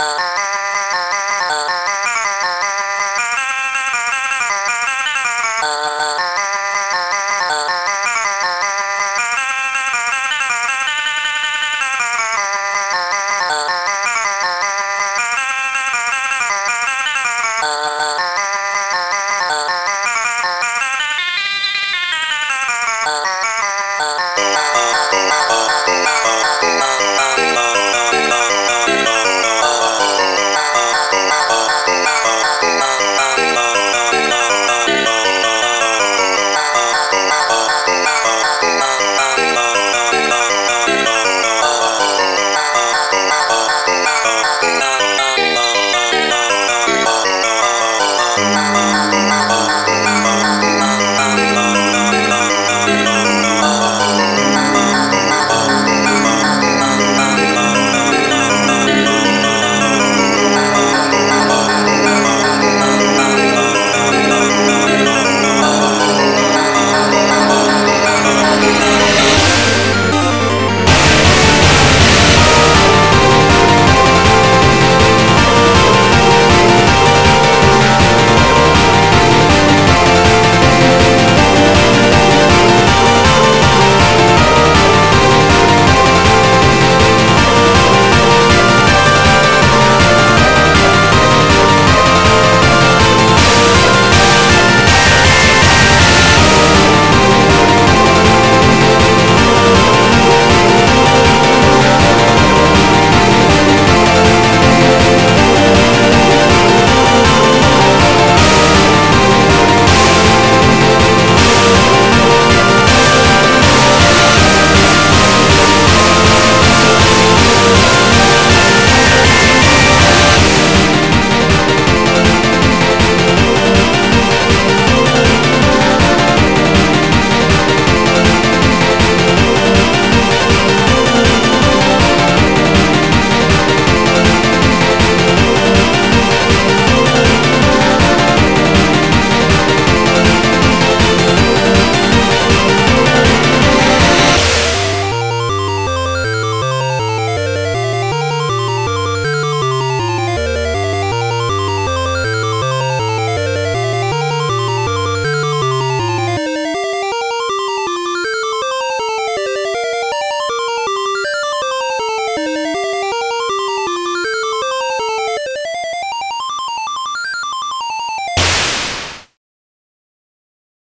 Uh...